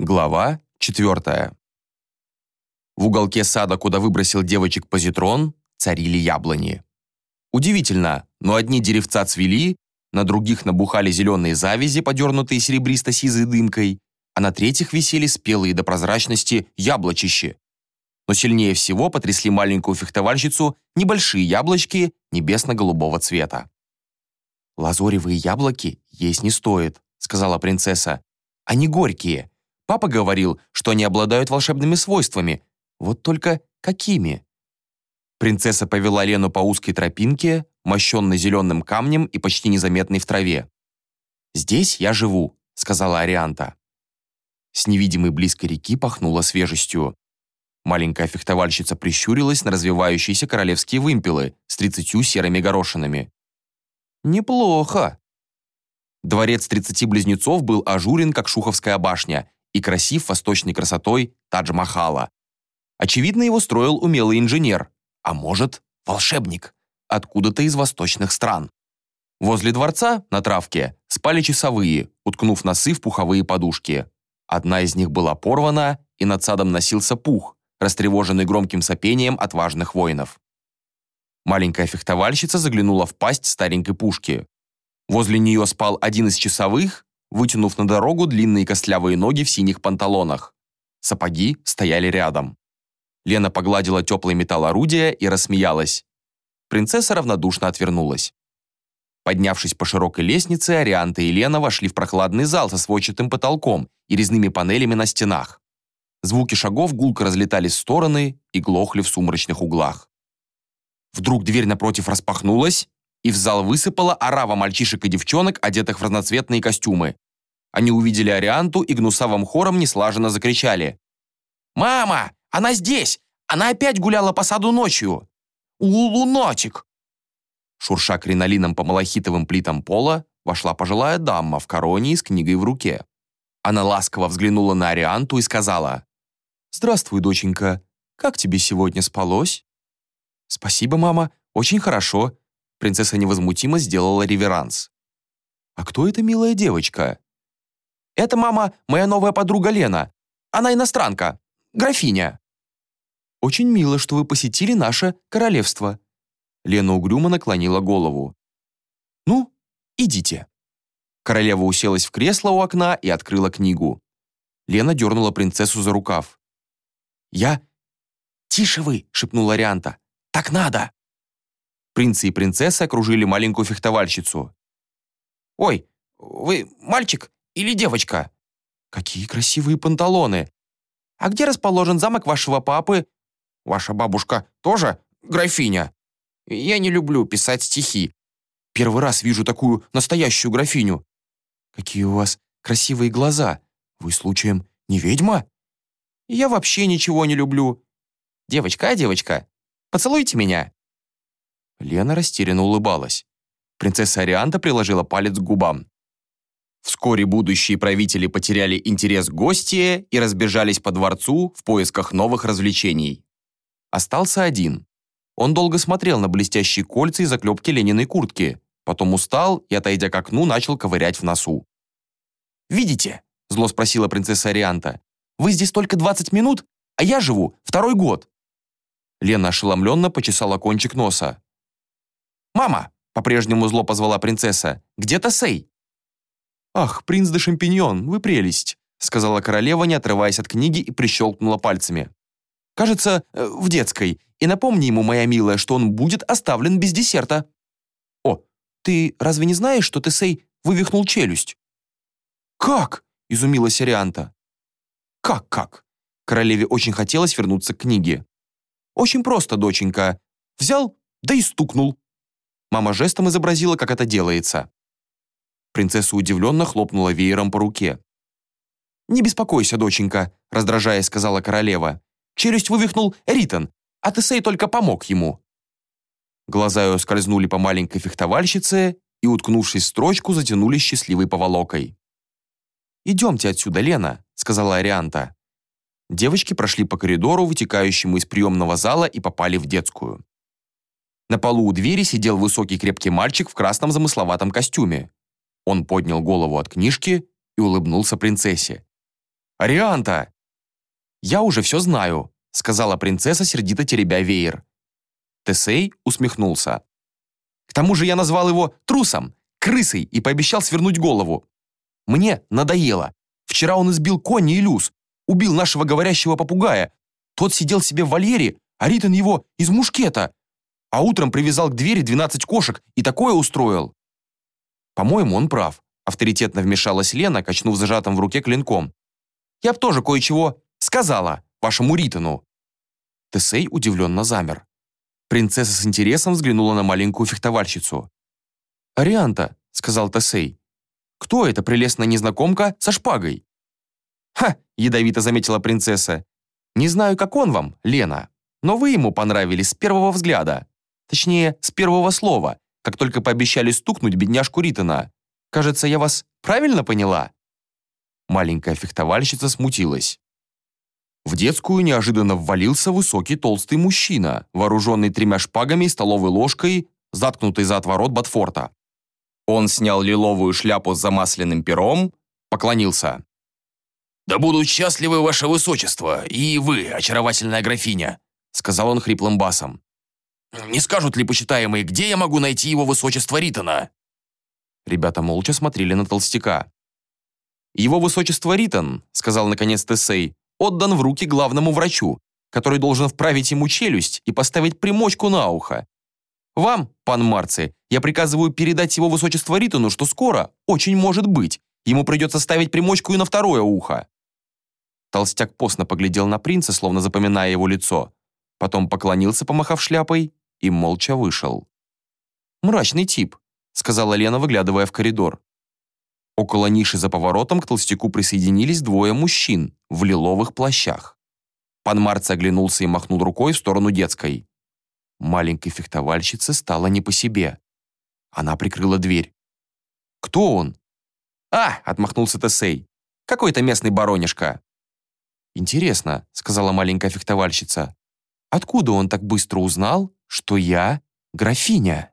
Глава 4. В уголке сада, куда выбросил девочек позитрон, царили яблони. Удивительно, но одни деревца цвели, на других набухали зеленые завязи, подернутые серебристо-сизой дымкой, а на третьих висели спелые до прозрачности яблочищи. Но сильнее всего потрясли маленькую фехтовальщицу небольшие яблочки небесно-голубого цвета. «Лазоревые яблоки есть не стоит», — сказала принцесса. «Они горькие, Папа говорил, что они обладают волшебными свойствами. Вот только какими? Принцесса повела Лену по узкой тропинке, мощенной зеленым камнем и почти незаметной в траве. «Здесь я живу», — сказала Арианта. С невидимой близкой реки пахнуло свежестью. Маленькая фехтовальщица прищурилась на развивающиеся королевские вымпелы с тридцатью серыми горошинами. «Неплохо». Дворец тридцати близнецов был ажурен, как Шуховская башня, и красив восточной красотой Тадж-Махала. Очевидно, его строил умелый инженер, а может, волшебник, откуда-то из восточных стран. Возле дворца, на травке, спали часовые, уткнув носы в пуховые подушки. Одна из них была порвана, и над садом носился пух, растревоженный громким сопением отважных воинов. Маленькая фехтовальщица заглянула в пасть старенькой пушки. Возле нее спал один из часовых, вытянув на дорогу длинные костлявые ноги в синих панталонах. Сапоги стояли рядом. Лена погладила теплый металл орудия и рассмеялась. Принцесса равнодушно отвернулась. Поднявшись по широкой лестнице, Арианта и Лена вошли в прохладный зал со сводчатым потолком и резными панелями на стенах. Звуки шагов гулко разлетались в стороны и глохли в сумрачных углах. Вдруг дверь напротив распахнулась, и в зал высыпала орава мальчишек и девчонок, одетых в разноцветные костюмы. Они увидели Арианту и гнусавым хором неслаженно закричали. «Мама! Она здесь! Она опять гуляла по саду ночью! Лунатик!» Шурша кринолином по малахитовым плитам пола, вошла пожилая дама в короне и с книгой в руке. Она ласково взглянула на Арианту и сказала. «Здравствуй, доченька. Как тебе сегодня спалось?» «Спасибо, мама. Очень хорошо. Принцесса невозмутимо сделала реверанс. «А кто эта милая девочка?» «Это, мама, моя новая подруга Лена. Она иностранка. Графиня». «Очень мило, что вы посетили наше королевство». Лена угрюмо наклонила голову. «Ну, идите». Королева уселась в кресло у окна и открыла книгу. Лена дернула принцессу за рукав. «Я...» «Тише вы!» — шепнула Рианта. «Так надо!» Принцы и принцесса окружили маленькую фехтовальщицу. «Ой, вы мальчик или девочка?» «Какие красивые панталоны!» «А где расположен замок вашего папы?» «Ваша бабушка тоже графиня?» «Я не люблю писать стихи. Первый раз вижу такую настоящую графиню». «Какие у вас красивые глаза! Вы, случаем, не ведьма?» «Я вообще ничего не люблю. Девочка, а девочка, поцелуйте меня». Лена растерянно улыбалась. Принцесса Арианта приложила палец к губам. Вскоре будущие правители потеряли интерес к гостье и разбежались по дворцу в поисках новых развлечений. Остался один. Он долго смотрел на блестящие кольца и заклепки Лениной куртки, потом устал и, отойдя к окну, начал ковырять в носу. «Видите?» – зло спросила принцесса Арианта. «Вы здесь только 20 минут, а я живу второй год». Лена ошеломленно почесала кончик носа. «Мама!» — по-прежнему зло позвала принцесса. «Где Тосей?» «Ах, принц де Шампиньон, вы прелесть!» — сказала королева, не отрываясь от книги и прищелкнула пальцами. «Кажется, э, в детской. И напомни ему, моя милая, что он будет оставлен без десерта». «О, ты разве не знаешь, что Тесей вывихнул челюсть?» «Как?» — изумилась Арианта. «Как-как?» Королеве очень хотелось вернуться к книге. «Очень просто, доченька. Взял, да и стукнул. Мама жестом изобразила, как это делается. Принцесса удивленно хлопнула веером по руке. «Не беспокойся, доченька», — раздражаясь, сказала королева. «Челюсть вывихнул Ритон, а Тесей только помог ему». Глаза ее скользнули по маленькой фехтовальщице и, уткнувшись в строчку, затянулись счастливой поволокой. «Идемте отсюда, Лена», — сказала Арианта. Девочки прошли по коридору, вытекающему из приемного зала, и попали в детскую. На полу у двери сидел высокий крепкий мальчик в красном замысловатом костюме. Он поднял голову от книжки и улыбнулся принцессе. Арианта!» «Я уже все знаю», — сказала принцесса, сердито теребя веер. Тесей усмехнулся. «К тому же я назвал его трусом, крысой и пообещал свернуть голову. Мне надоело. Вчера он избил Конни и Люс, убил нашего говорящего попугая. Тот сидел себе в вольере, а Ритон его из мушкета. А утром привязал к двери 12 кошек и такое устроил. По-моему, он прав. Авторитетно вмешалась Лена, качнув зажатым в руке клинком. Я б тоже кое-чего сказала вашему Ритону. Тесей удивленно замер. Принцесса с интересом взглянула на маленькую фехтовальщицу. «Арианта», — сказал Тесей, — «кто эта прелестная незнакомка со шпагой?» «Ха!» — ядовито заметила принцесса. «Не знаю, как он вам, Лена, но вы ему понравились с первого взгляда. Точнее, с первого слова, как только пообещали стукнуть бедняжку Ритона. Кажется, я вас правильно поняла?» Маленькая фехтовальщица смутилась. В детскую неожиданно ввалился высокий толстый мужчина, вооруженный тремя шпагами и столовой ложкой, заткнутый за отворот Батфорта. Он снял лиловую шляпу с замасленным пером, поклонился. «Да будут счастливы ваше высочество, и вы, очаровательная графиня», сказал он хриплым басом. «Не скажут ли почитаемые, где я могу найти его высочество Ритона?» Ребята молча смотрели на толстяка. «Его высочество Ритон», сказал наконец Тесей, отдан в руки главному врачу, который должен вправить ему челюсть и поставить примочку на ухо. Вам, пан Марци, я приказываю передать его высочество Ритону, что скоро, очень может быть, ему придется ставить примочку и на второе ухо. Толстяк постно поглядел на принца, словно запоминая его лицо, потом поклонился, помахав шляпой, и молча вышел. «Мрачный тип», — сказала Лена, выглядывая в коридор. Около ниши за поворотом к толстяку присоединились двое мужчин в лиловых плащах. Пан Марц оглянулся и махнул рукой в сторону детской. Маленькой фехтовальщице стало не по себе. Она прикрыла дверь. «Кто он?» «А!» — отмахнулся Тесей. «Какой-то местный баронишка». «Интересно», — сказала маленькая фехтовальщица. «Откуда он так быстро узнал, что я графиня?»